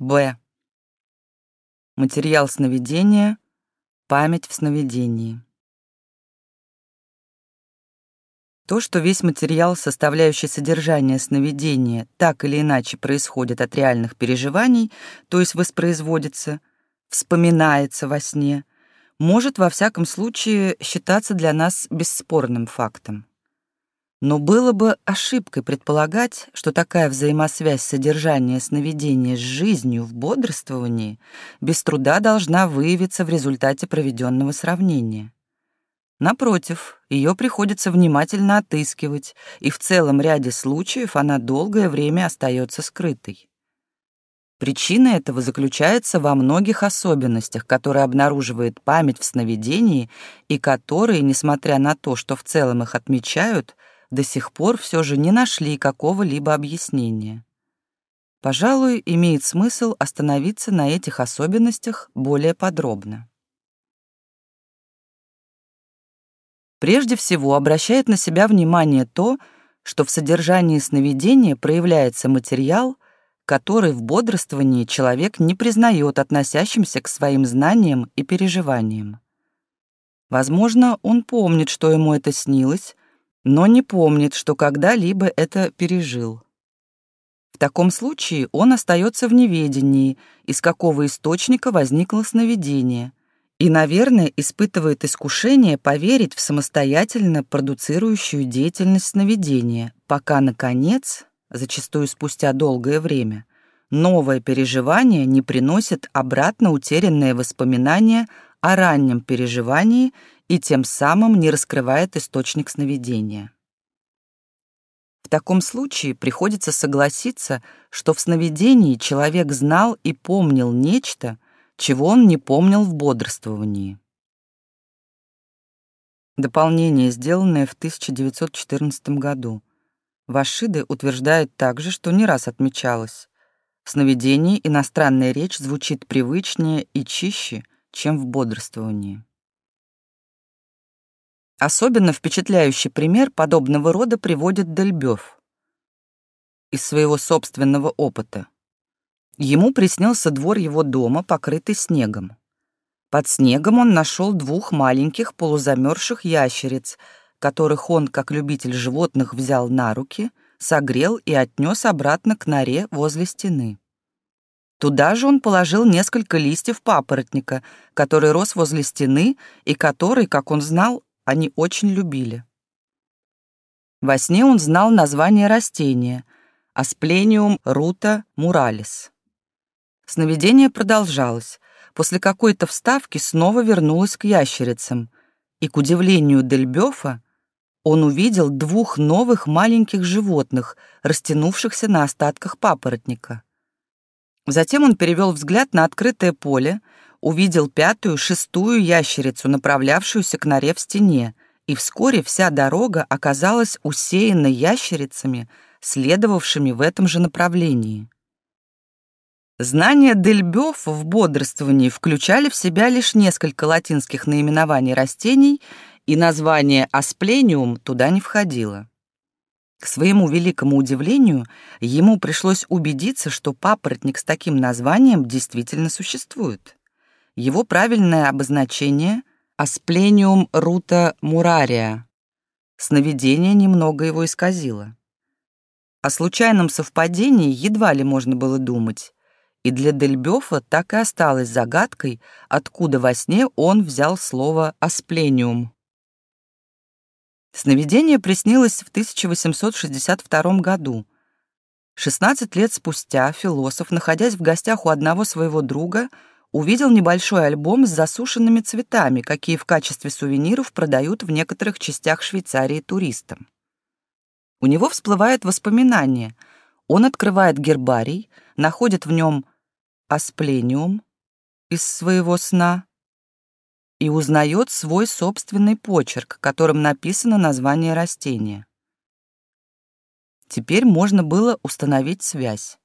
Б. Материал сновидения, память в сновидении. То, что весь материал, составляющий содержание сновидения, так или иначе происходит от реальных переживаний, то есть воспроизводится, вспоминается во сне, может во всяком случае считаться для нас бесспорным фактом. Но было бы ошибкой предполагать, что такая взаимосвязь содержания сновидения с жизнью в бодрствовании без труда должна выявиться в результате проведенного сравнения. Напротив, ее приходится внимательно отыскивать, и в целом ряде случаев она долгое время остается скрытой. Причина этого заключается во многих особенностях, которые обнаруживает память в сновидении и которые, несмотря на то, что в целом их отмечают, до сих пор все же не нашли какого-либо объяснения. Пожалуй, имеет смысл остановиться на этих особенностях более подробно. Прежде всего обращает на себя внимание то, что в содержании сновидения проявляется материал, который в бодрствовании человек не признает относящимся к своим знаниям и переживаниям. Возможно, он помнит, что ему это снилось, но не помнит, что когда-либо это пережил. В таком случае он остается в неведении, из какого источника возникло сновидение, и, наверное, испытывает искушение поверить в самостоятельно продуцирующую деятельность сновидения, пока, наконец, зачастую спустя долгое время, новое переживание не приносит обратно утерянные воспоминания о раннем переживании и тем самым не раскрывает источник сновидения. В таком случае приходится согласиться, что в сновидении человек знал и помнил нечто, чего он не помнил в бодрствовании. Дополнение, сделанное в 1914 году. Вашиды утверждает также, что не раз отмечалось. В сновидении иностранная речь звучит привычнее и чище, чем в бодрствовании. Особенно впечатляющий пример подобного рода приводит Дельбёв из своего собственного опыта. Ему приснился двор его дома, покрытый снегом. Под снегом он нашел двух маленьких полузамерзших ящериц, которых он, как любитель животных, взял на руки, согрел и отнес обратно к норе возле стены. Туда же он положил несколько листьев папоротника, который рос возле стены и который, как он знал, они очень любили. Во сне он знал название растения — Asplenium ruta muralis. Сновидение продолжалось. После какой-то вставки снова вернулось к ящерицам. И, к удивлению Дельбёфа, он увидел двух новых маленьких животных, растянувшихся на остатках папоротника. Затем он перевел взгляд на открытое поле, увидел пятую, шестую ящерицу, направлявшуюся к норе в стене, и вскоре вся дорога оказалась усеяна ящерицами, следовавшими в этом же направлении. Знания Дельбёв в бодрствовании включали в себя лишь несколько латинских наименований растений, и название асплениум туда не входило. К своему великому удивлению, ему пришлось убедиться, что папоротник с таким названием действительно существует. Его правильное обозначение — асплениум рута мурария. Сновидение немного его исказило. О случайном совпадении едва ли можно было думать, и для Дельбёфа так и осталось загадкой, откуда во сне он взял слово «асплениум». Сновидение приснилось в 1862 году. 16 лет спустя философ, находясь в гостях у одного своего друга, увидел небольшой альбом с засушенными цветами, какие в качестве сувениров продают в некоторых частях Швейцарии туристам. У него всплывает воспоминание. Он открывает гербарий, находит в нем асплениум из своего сна и узнает свой собственный почерк, которым написано название растения. Теперь можно было установить связь.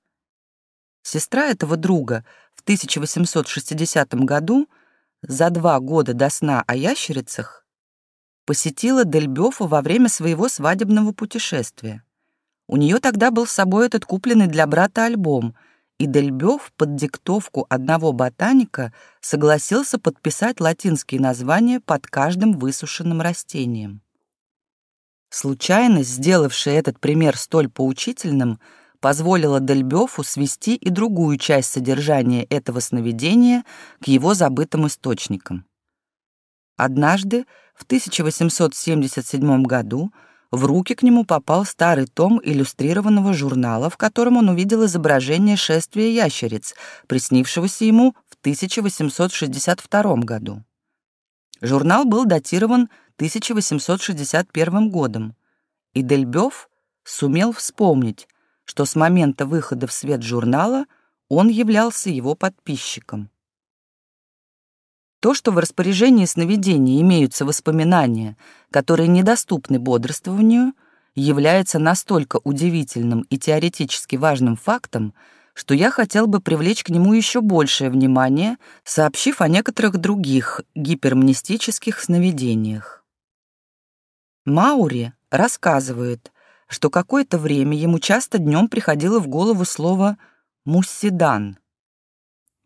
Сестра этого друга в 1860 году, за два года до сна о ящерицах, посетила Дельбёфа во время своего свадебного путешествия. У нее тогда был с собой этот купленный для брата альбом, и Дельбёв под диктовку одного ботаника согласился подписать латинские названия под каждым высушенным растением. Случайность, сделавшая этот пример столь поучительным, позволила Дельбёфу свести и другую часть содержания этого сновидения к его забытым источникам. Однажды, в 1877 году, в руки к нему попал старый том иллюстрированного журнала, в котором он увидел изображение шествия ящериц, приснившегося ему в 1862 году. Журнал был датирован 1861 годом, и Дельбёв сумел вспомнить, что с момента выхода в свет журнала он являлся его подписчиком. То, что в распоряжении сновидений имеются воспоминания, которые недоступны бодрствованию, является настолько удивительным и теоретически важным фактом, что я хотел бы привлечь к нему еще большее внимание, сообщив о некоторых других гипермнистических сновидениях. Маури рассказывает, что какое-то время ему часто днем приходило в голову слово «муссидан».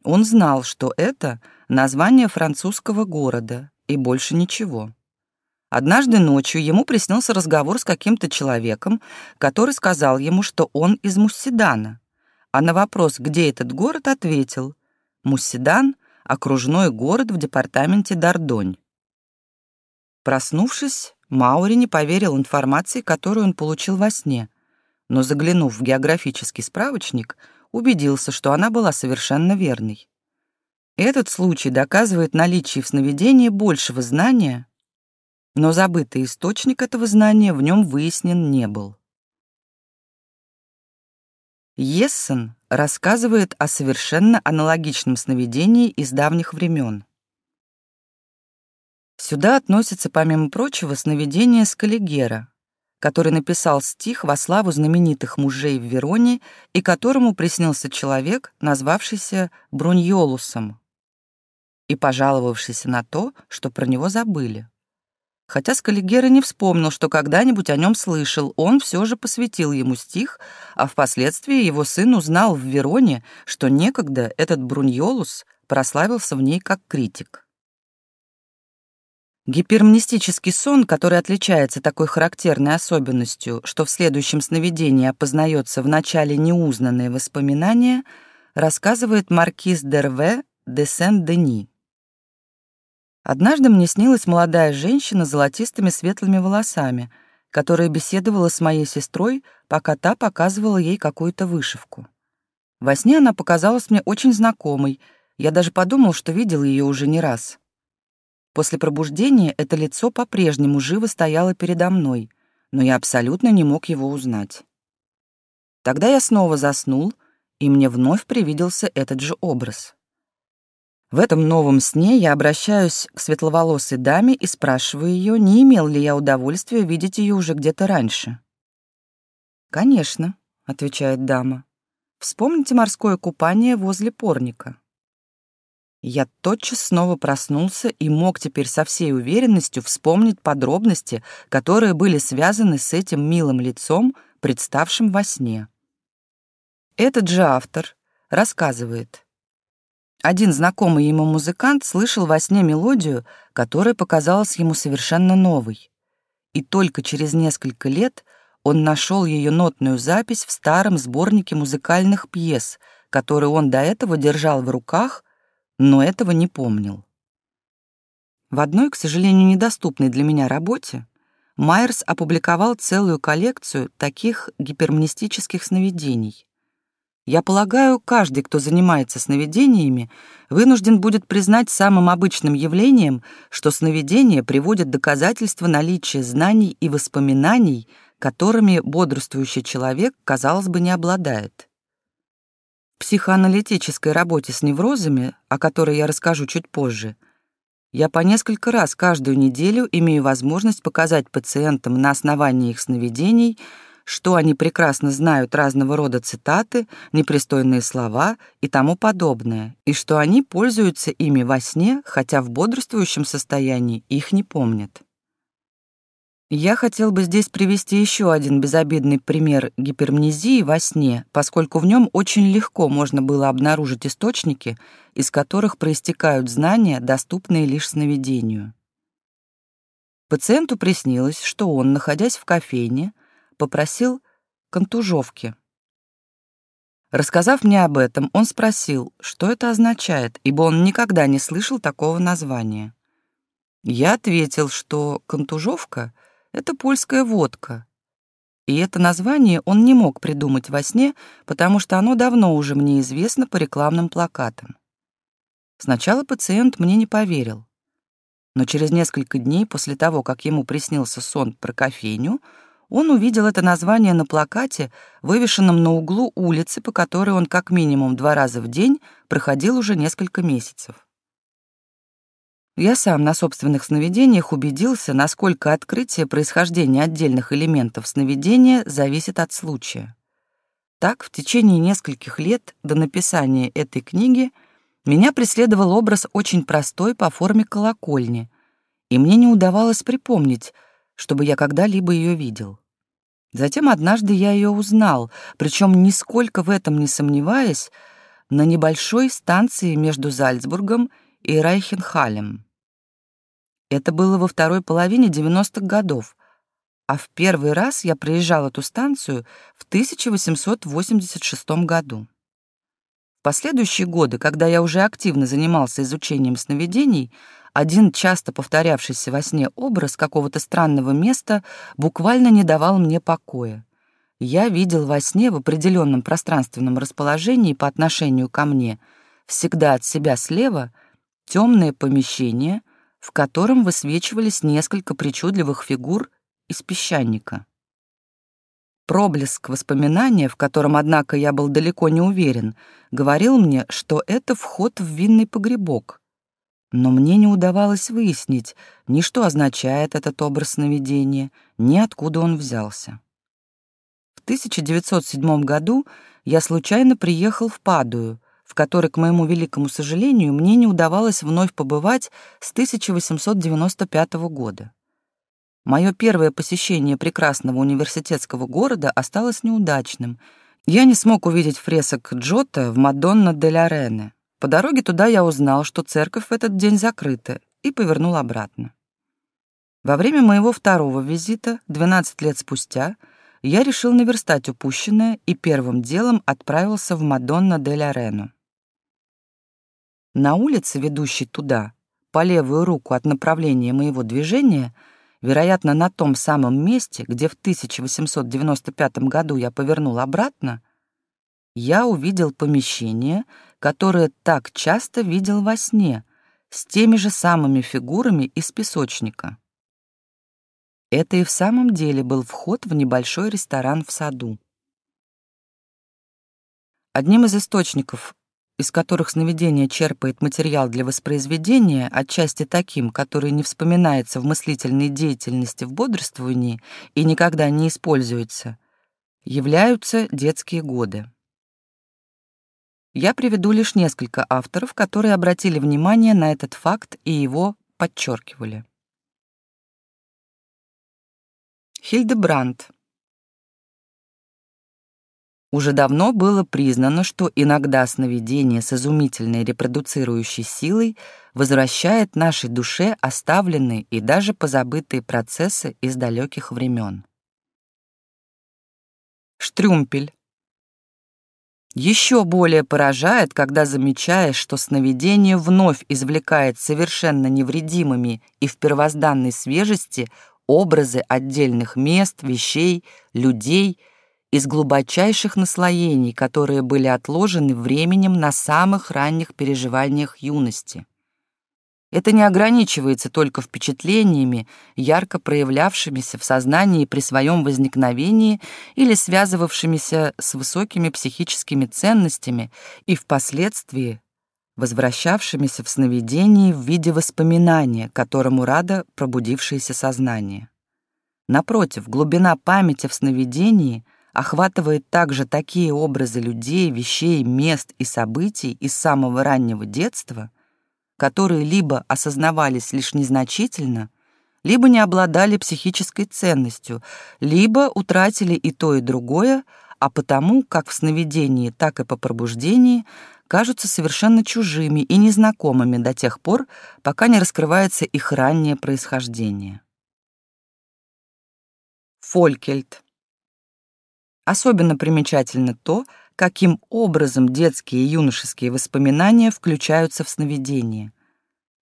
Он знал, что это — название французского города и больше ничего. Однажды ночью ему приснился разговор с каким-то человеком, который сказал ему, что он из Мусседана, а на вопрос, где этот город, ответил «Мусседан — окружной город в департаменте Дардонь». Проснувшись, Маури не поверил информации, которую он получил во сне, но, заглянув в географический справочник, убедился, что она была совершенно верной. Этот случай доказывает наличие в сновидении большего знания, но забытый источник этого знания в нем выяснен не был. Ессен рассказывает о совершенно аналогичном сновидении из давних времен. Сюда относится, помимо прочего, сновидение Скаллигера, который написал стих во славу знаменитых мужей в Вероне и которому приснился человек, назвавшийся Бруньолусом, и пожаловавшийся на то, что про него забыли. Хотя Скаллигера не вспомнил, что когда-нибудь о нем слышал, он все же посвятил ему стих, а впоследствии его сын узнал в Вероне, что некогда этот Бруньолус прославился в ней как критик. Гипермнистический сон, который отличается такой характерной особенностью, что в следующем сновидении опознается в начале неузнанное воспоминание, рассказывает маркиз Дерве де Сен-Дени. Однажды мне снилась молодая женщина с золотистыми светлыми волосами, которая беседовала с моей сестрой, пока та показывала ей какую-то вышивку. Во сне она показалась мне очень знакомой, я даже подумал, что видел ее уже не раз. После пробуждения это лицо по-прежнему живо стояло передо мной, но я абсолютно не мог его узнать. Тогда я снова заснул, и мне вновь привиделся этот же образ. В этом новом сне я обращаюсь к светловолосой даме и спрашиваю ее, не имел ли я удовольствия видеть ее уже где-то раньше. «Конечно», — отвечает дама. «Вспомните морское купание возле порника». Я тотчас снова проснулся и мог теперь со всей уверенностью вспомнить подробности, которые были связаны с этим милым лицом, представшим во сне. Этот же автор рассказывает — один знакомый ему музыкант слышал во сне мелодию, которая показалась ему совершенно новой. И только через несколько лет он нашел ее нотную запись в старом сборнике музыкальных пьес, который он до этого держал в руках, но этого не помнил. В одной, к сожалению, недоступной для меня работе Майерс опубликовал целую коллекцию таких гипермнистических сновидений. Я полагаю, каждый, кто занимается сновидениями, вынужден будет признать самым обычным явлением, что сновидения приводят доказательства наличия знаний и воспоминаний, которыми бодрствующий человек, казалось бы, не обладает. Психоаналитической работе с неврозами, о которой я расскажу чуть позже, я по несколько раз каждую неделю имею возможность показать пациентам на основании их сновидений – что они прекрасно знают разного рода цитаты, непристойные слова и тому подобное, и что они пользуются ими во сне, хотя в бодрствующем состоянии их не помнят. Я хотел бы здесь привести еще один безобидный пример гипермнезии во сне, поскольку в нем очень легко можно было обнаружить источники, из которых проистекают знания, доступные лишь сновидению. Пациенту приснилось, что он, находясь в кофейне, попросил контужовки. Рассказав мне об этом, он спросил, что это означает, ибо он никогда не слышал такого названия. Я ответил, что контужовка — это польская водка. И это название он не мог придумать во сне, потому что оно давно уже мне известно по рекламным плакатам. Сначала пациент мне не поверил. Но через несколько дней после того, как ему приснился сон про кофейню, он увидел это название на плакате, вывешенном на углу улицы, по которой он как минимум два раза в день проходил уже несколько месяцев. Я сам на собственных сновидениях убедился, насколько открытие происхождения отдельных элементов сновидения зависит от случая. Так, в течение нескольких лет до написания этой книги меня преследовал образ очень простой по форме колокольни, и мне не удавалось припомнить, чтобы я когда-либо ее видел. Затем однажды я ее узнал, причем нисколько в этом не сомневаясь, на небольшой станции между Зальцбургом и Райхенхалем. Это было во второй половине 90-х годов, а в первый раз я проезжал эту станцию в 1886 году. В последующие годы, когда я уже активно занимался изучением сновидений, один часто повторявшийся во сне образ какого-то странного места буквально не давал мне покоя. Я видел во сне в определенном пространственном расположении по отношению ко мне, всегда от себя слева, темное помещение, в котором высвечивались несколько причудливых фигур из песчаника. Проблеск воспоминания, в котором, однако, я был далеко не уверен, говорил мне, что это вход в винный погребок. Но мне не удавалось выяснить, ни что означает этот образ сновидения, ни откуда он взялся. В 1907 году я случайно приехал в Падую, в которой, к моему великому сожалению, мне не удавалось вновь побывать с 1895 года. Мое первое посещение прекрасного университетского города осталось неудачным. Я не смог увидеть фресок Джота в Мадонна дель Арене. По дороге туда я узнал, что церковь в этот день закрыта, и повернул обратно. Во время моего второго визита, 12 лет спустя, я решил наверстать упущенное и первым делом отправился в Мадонна дель Арену. На улице, ведущей туда, по левую руку от направления моего движения, вероятно, на том самом месте, где в 1895 году я повернул обратно, я увидел помещение, которое так часто видел во сне, с теми же самыми фигурами из песочника. Это и в самом деле был вход в небольшой ресторан в саду. Одним из источников из которых сновидение черпает материал для воспроизведения, отчасти таким, который не вспоминается в мыслительной деятельности в бодрствовании и никогда не используется, являются детские годы. Я приведу лишь несколько авторов, которые обратили внимание на этот факт и его подчеркивали. Хильдебрандт уже давно было признано, что иногда сновидение с изумительной репродуцирующей силой возвращает нашей душе оставленные и даже позабытые процессы из далеких времен. Штрюмпель. Еще более поражает, когда замечаешь, что сновидение вновь извлекает совершенно невредимыми и в первозданной свежести образы отдельных мест, вещей, людей — из глубочайших наслоений, которые были отложены временем на самых ранних переживаниях юности. Это не ограничивается только впечатлениями, ярко проявлявшимися в сознании при своем возникновении или связывавшимися с высокими психическими ценностями и впоследствии возвращавшимися в сновидении в виде воспоминания, которому радо пробудившееся сознание. Напротив, глубина памяти в сновидении — охватывает также такие образы людей, вещей, мест и событий из самого раннего детства, которые либо осознавались лишь незначительно, либо не обладали психической ценностью, либо утратили и то, и другое, а потому, как в сновидении, так и по пробуждении, кажутся совершенно чужими и незнакомыми до тех пор, пока не раскрывается их раннее происхождение. Фолькельт. Особенно примечательно то, каким образом детские и юношеские воспоминания включаются в сновидение.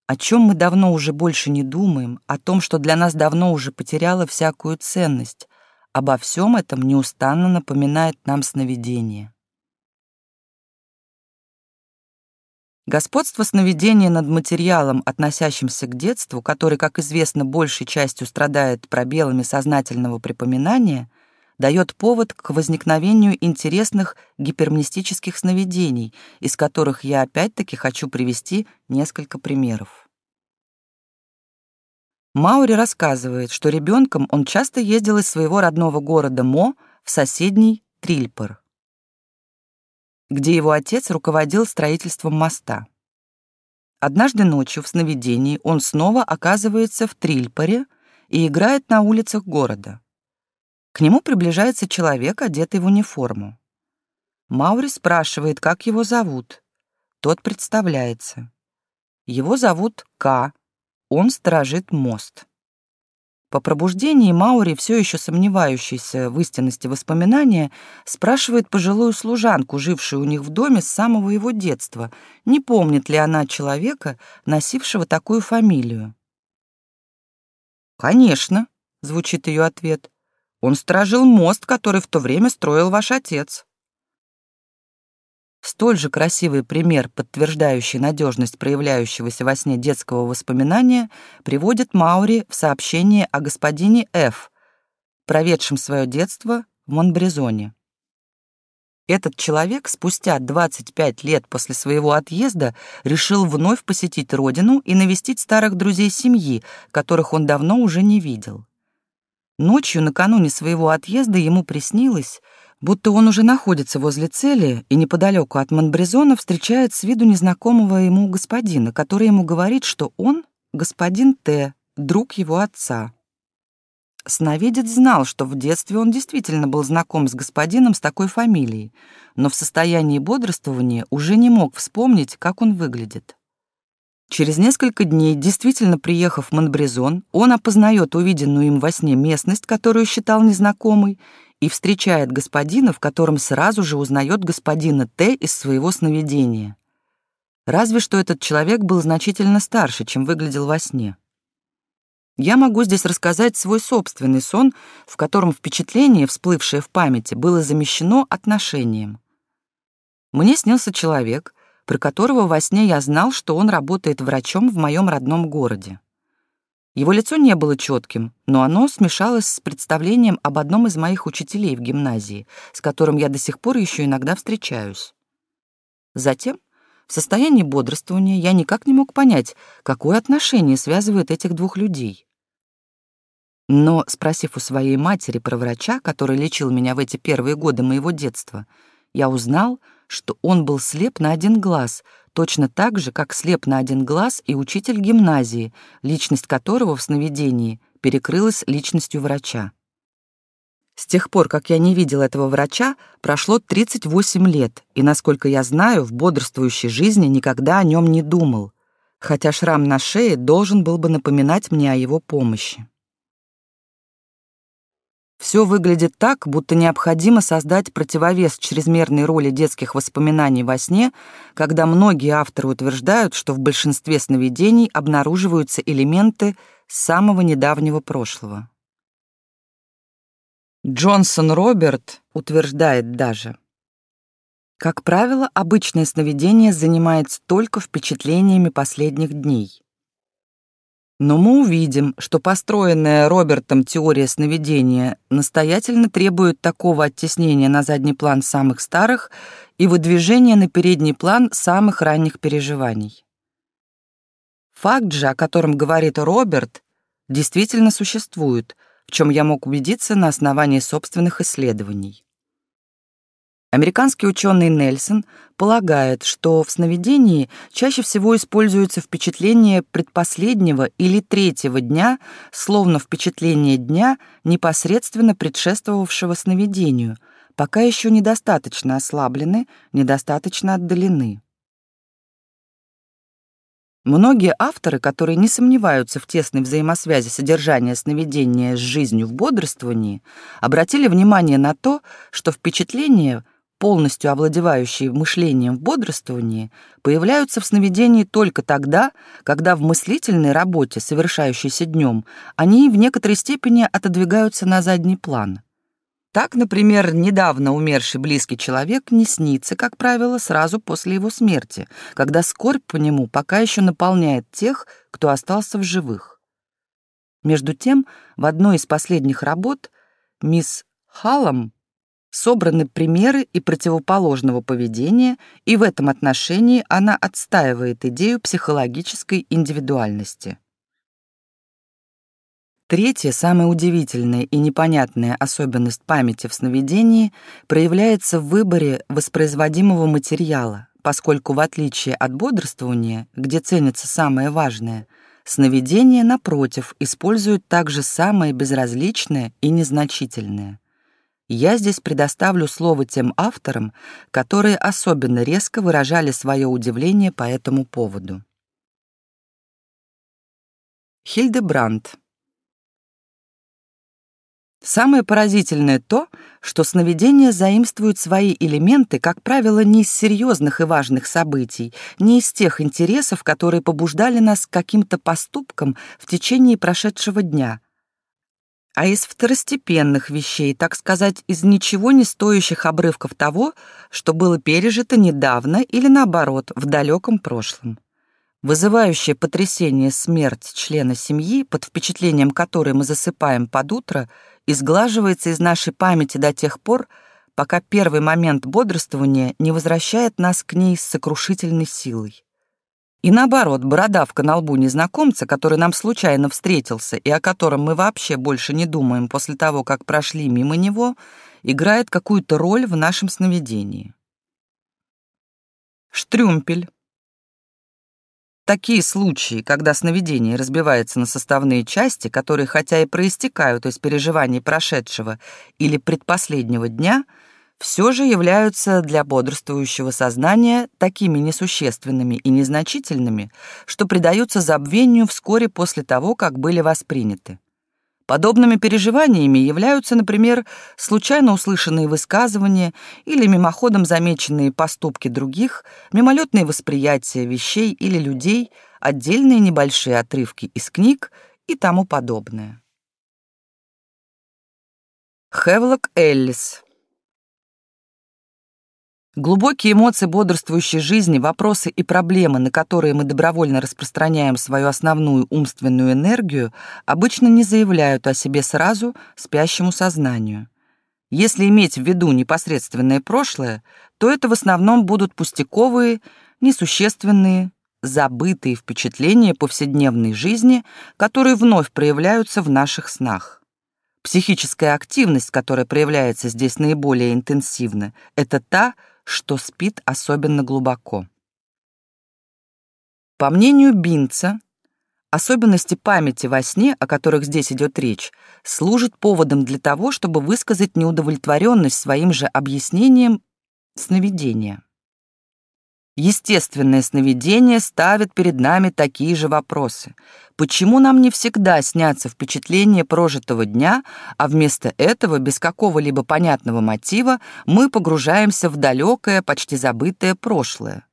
О чем мы давно уже больше не думаем, о том, что для нас давно уже потеряло всякую ценность, обо всем этом неустанно напоминает нам сновидение. Господство сновидения над материалом, относящимся к детству, который, как известно, большей частью страдает пробелами сознательного припоминания, дает повод к возникновению интересных гипермнистических сновидений, из которых я опять-таки хочу привести несколько примеров. Маури рассказывает, что ребенком он часто ездил из своего родного города Мо в соседний Трильпор где его отец руководил строительством моста. Однажды ночью в сновидении он снова оказывается в Трильпоре и играет на улицах города. К нему приближается человек, одетый в униформу. Маури спрашивает, как его зовут. Тот представляется. Его зовут К. Он сторожит мост. По пробуждении Маури, все еще сомневающийся в истинности воспоминания, спрашивает пожилую служанку, жившую у них в доме с самого его детства, не помнит ли она человека, носившего такую фамилию. «Конечно», — звучит ее ответ, — «он сторожил мост, который в то время строил ваш отец». Столь же красивый пример, подтверждающий надежность проявляющегося во сне детского воспоминания, приводит Маури в сообщении о господине Ф., проведшем свое детство в Монбризоне. Этот человек спустя 25 лет после своего отъезда решил вновь посетить родину и навестить старых друзей семьи, которых он давно уже не видел. Ночью накануне своего отъезда ему приснилось, будто он уже находится возле цели и неподалеку от Монбризона встречает с виду незнакомого ему господина, который ему говорит, что он — господин Т, друг его отца. Сновидец знал, что в детстве он действительно был знаком с господином с такой фамилией, но в состоянии бодрствования уже не мог вспомнить, как он выглядит. Через несколько дней, действительно приехав в Монбризон, он опознает увиденную им во сне местность, которую считал незнакомой, и встречает господина, в котором сразу же узнает господина Т из своего сновидения. Разве что этот человек был значительно старше, чем выглядел во сне. Я могу здесь рассказать свой собственный сон, в котором впечатление, всплывшее в памяти, было замещено отношением. Мне снился человек, про которого во сне я знал, что он работает врачом в моем родном городе. Его лицо не было четким, но оно смешалось с представлением об одном из моих учителей в гимназии, с которым я до сих пор еще иногда встречаюсь. Затем, в состоянии бодрствования, я никак не мог понять, какое отношение связывает этих двух людей. Но, спросив у своей матери про врача, который лечил меня в эти первые годы моего детства, я узнал, что он был слеп на один глаз — точно так же, как слеп на один глаз и учитель гимназии, личность которого в сновидении перекрылась личностью врача. С тех пор, как я не видел этого врача, прошло 38 лет, и, насколько я знаю, в бодрствующей жизни никогда о нем не думал, хотя шрам на шее должен был бы напоминать мне о его помощи. Все выглядит так, будто необходимо создать противовес чрезмерной роли детских воспоминаний во сне, когда многие авторы утверждают, что в большинстве сновидений обнаруживаются элементы самого недавнего прошлого. Джонсон Роберт утверждает даже, как правило, обычное сновидение занимается только впечатлениями последних дней. Но мы увидим, что построенная Робертом теория сновидения настоятельно требует такого оттеснения на задний план самых старых и выдвижения на передний план самых ранних переживаний. Факт же, о котором говорит Роберт, действительно существует, в чем я мог убедиться на основании собственных исследований. Американский ученый Нельсон полагает, что в сновидении чаще всего используется впечатление предпоследнего или третьего дня, словно впечатление дня, непосредственно предшествовавшего сновидению, пока еще недостаточно ослаблены, недостаточно отдалены. Многие авторы, которые не сомневаются в тесной взаимосвязи содержания сновидения с жизнью в бодрствовании, обратили внимание на то, что впечатления, полностью овладевающие мышлением в бодрствовании, появляются в сновидении только тогда, когда в мыслительной работе, совершающейся днем, они в некоторой степени отодвигаются на задний план. Так, например, недавно умерший близкий человек не снится, как правило, сразу после его смерти, когда скорбь по нему пока еще наполняет тех, кто остался в живых. Между тем, в одной из последних работ мисс Халлам собраны примеры и противоположного поведения, и в этом отношении она отстаивает идею психологической индивидуальности. Третья, самая удивительная и непонятная особенность памяти в сновидении проявляется в выборе воспроизводимого материала, поскольку в отличие от бодрствования, где ценится самое важное, сновидение, напротив, использует также самое безразличное и незначительное. Я здесь предоставлю слово тем авторам, которые особенно резко выражали свое удивление по этому поводу. Хильдебрандт Самое поразительное то, что сновидения заимствуют свои элементы, как правило, не из серьезных и важных событий, не из тех интересов, которые побуждали нас к каким-то поступкам в течение прошедшего дня, а из второстепенных вещей, так сказать, из ничего не стоящих обрывков того, что было пережито недавно или, наоборот, в далеком прошлом. Вызывающая потрясение смерть члена семьи, под впечатлением которой мы засыпаем под утро — изглаживается из нашей памяти до тех пор, пока первый момент бодрствования не возвращает нас к ней с сокрушительной силой. И наоборот, бородавка на лбу незнакомца, который нам случайно встретился и о котором мы вообще больше не думаем после того, как прошли мимо него, играет какую-то роль в нашем сновидении. Штрюмпель, Такие случаи, когда сновидение разбивается на составные части, которые хотя и проистекают из переживаний прошедшего или предпоследнего дня, все же являются для бодрствующего сознания такими несущественными и незначительными, что предаются забвению вскоре после того, как были восприняты. Подобными переживаниями являются, например, случайно услышанные высказывания или мимоходом замеченные поступки других, мимолетные восприятия вещей или людей, отдельные небольшие отрывки из книг и тому подобное. Хевлок Эллис Глубокие эмоции бодрствующей жизни, вопросы и проблемы, на которые мы добровольно распространяем свою основную умственную энергию, обычно не заявляют о себе сразу спящему сознанию. Если иметь в виду непосредственное прошлое, то это в основном будут пустяковые, несущественные, забытые впечатления повседневной жизни, которые вновь проявляются в наших снах. Психическая активность, которая проявляется здесь наиболее интенсивно, это та, что спит особенно глубоко. По мнению Бинца, особенности памяти во сне, о которых здесь идет речь, служат поводом для того, чтобы высказать неудовлетворенность своим же объяснением сновидения. Естественное сновидение ставит перед нами такие же вопросы. Почему нам не всегда снятся впечатления прожитого дня, а вместо этого, без какого-либо понятного мотива, мы погружаемся в далекое, почти забытое прошлое?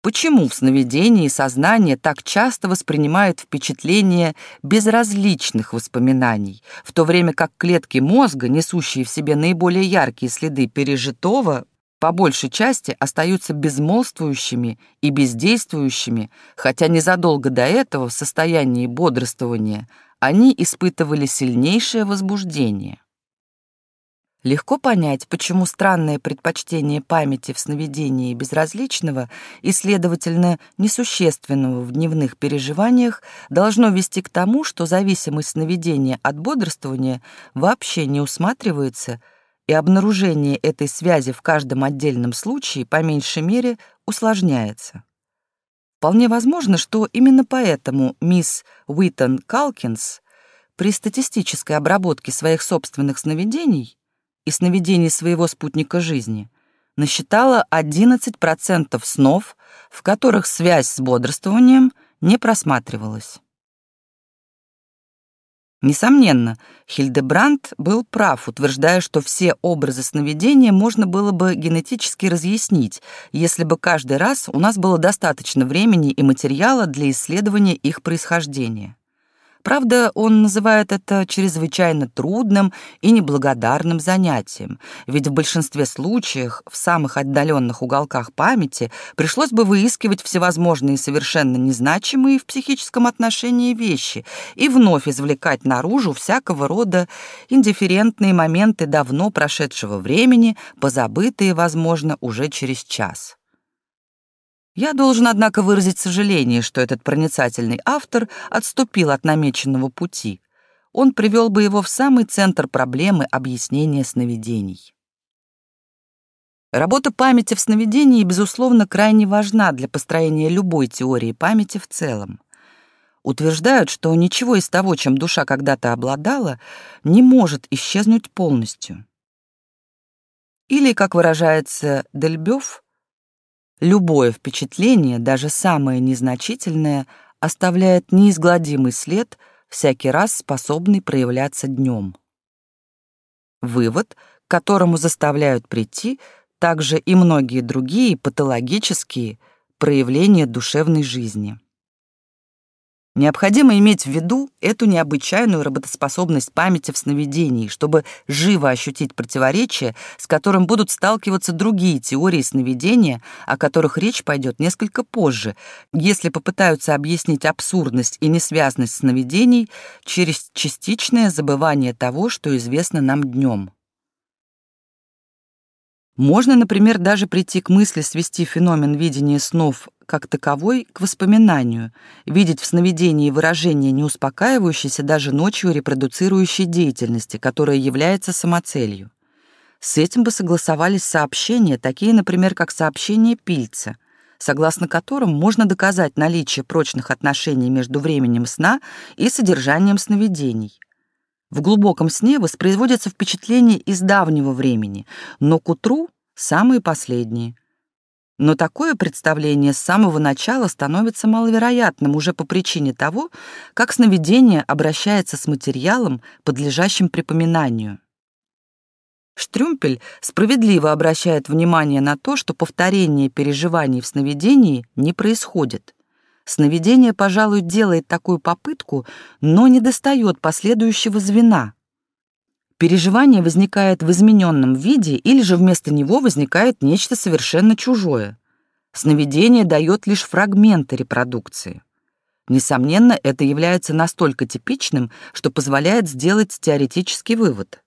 Почему в сновидении сознание так часто воспринимает впечатления безразличных воспоминаний, в то время как клетки мозга, несущие в себе наиболее яркие следы пережитого, по большей части остаются безмолвствующими и бездействующими, хотя незадолго до этого в состоянии бодрствования они испытывали сильнейшее возбуждение. Легко понять, почему странное предпочтение памяти в сновидении безразличного и, следовательно, несущественного в дневных переживаниях должно вести к тому, что зависимость сновидения от бодрствования вообще не усматривается – и обнаружение этой связи в каждом отдельном случае по меньшей мере усложняется. Вполне возможно, что именно поэтому мисс Уитон Калкинс при статистической обработке своих собственных сновидений и сновидений своего спутника жизни насчитала 11% снов, в которых связь с бодрствованием не просматривалась. Несомненно, Хильдебранд был прав, утверждая, что все образы сновидения можно было бы генетически разъяснить, если бы каждый раз у нас было достаточно времени и материала для исследования их происхождения. Правда, он называет это чрезвычайно трудным и неблагодарным занятием, ведь в большинстве случаев в самых отдаленных уголках памяти пришлось бы выискивать всевозможные совершенно незначимые в психическом отношении вещи и вновь извлекать наружу всякого рода индифферентные моменты давно прошедшего времени, позабытые, возможно, уже через час. Я должен, однако, выразить сожаление, что этот проницательный автор отступил от намеченного пути. Он привел бы его в самый центр проблемы объяснения сновидений. Работа памяти в сновидении, безусловно, крайне важна для построения любой теории памяти в целом. Утверждают, что ничего из того, чем душа когда-то обладала, не может исчезнуть полностью. Или, как выражается Дельбёв, Любое впечатление, даже самое незначительное, оставляет неизгладимый след, всякий раз способный проявляться днем. Вывод, к которому заставляют прийти также и многие другие патологические проявления душевной жизни. Необходимо иметь в виду эту необычайную работоспособность памяти в сновидении, чтобы живо ощутить противоречие, с которым будут сталкиваться другие теории сновидения, о которых речь пойдет несколько позже, если попытаются объяснить абсурдность и несвязность сновидений через частичное забывание того, что известно нам днем. Можно, например, даже прийти к мысли свести феномен видения снов как таковой к воспоминанию, видеть в сновидении выражение неуспокаивающейся даже ночью репродуцирующей деятельности, которая является самоцелью. С этим бы согласовались сообщения, такие, например, как сообщение Пильца, согласно которым можно доказать наличие прочных отношений между временем сна и содержанием сновидений. В глубоком сне воспроизводятся впечатления из давнего времени, но к утру — самые последние — но такое представление с самого начала становится маловероятным уже по причине того, как сновидение обращается с материалом, подлежащим припоминанию. Штрюмпель справедливо обращает внимание на то, что повторение переживаний в сновидении не происходит. Сновидение, пожалуй, делает такую попытку, но не достает последующего звена. Переживание возникает в измененном виде или же вместо него возникает нечто совершенно чужое. Сновидение дает лишь фрагменты репродукции. Несомненно, это является настолько типичным, что позволяет сделать теоретический вывод.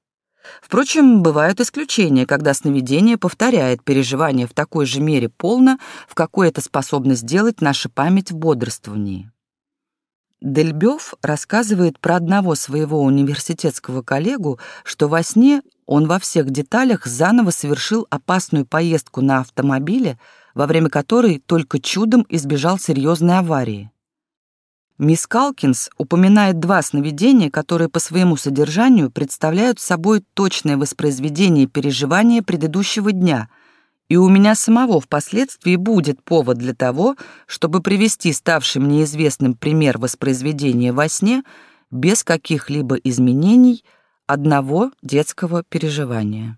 Впрочем, бывают исключения, когда сновидение повторяет переживание в такой же мере полно, в какой это способно сделать наша память в бодрствовании. Дельбёв рассказывает про одного своего университетского коллегу, что во сне он во всех деталях заново совершил опасную поездку на автомобиле, во время которой только чудом избежал серьезной аварии. Мисс Калкинс упоминает два сновидения, которые по своему содержанию представляют собой точное воспроизведение переживания предыдущего дня — и у меня самого впоследствии будет повод для того, чтобы привести ставший мне известным пример воспроизведения во сне без каких-либо изменений одного детского переживания.